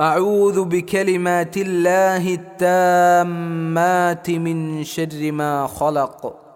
أعوذ بكلمات الله التامات من شر ما خلق.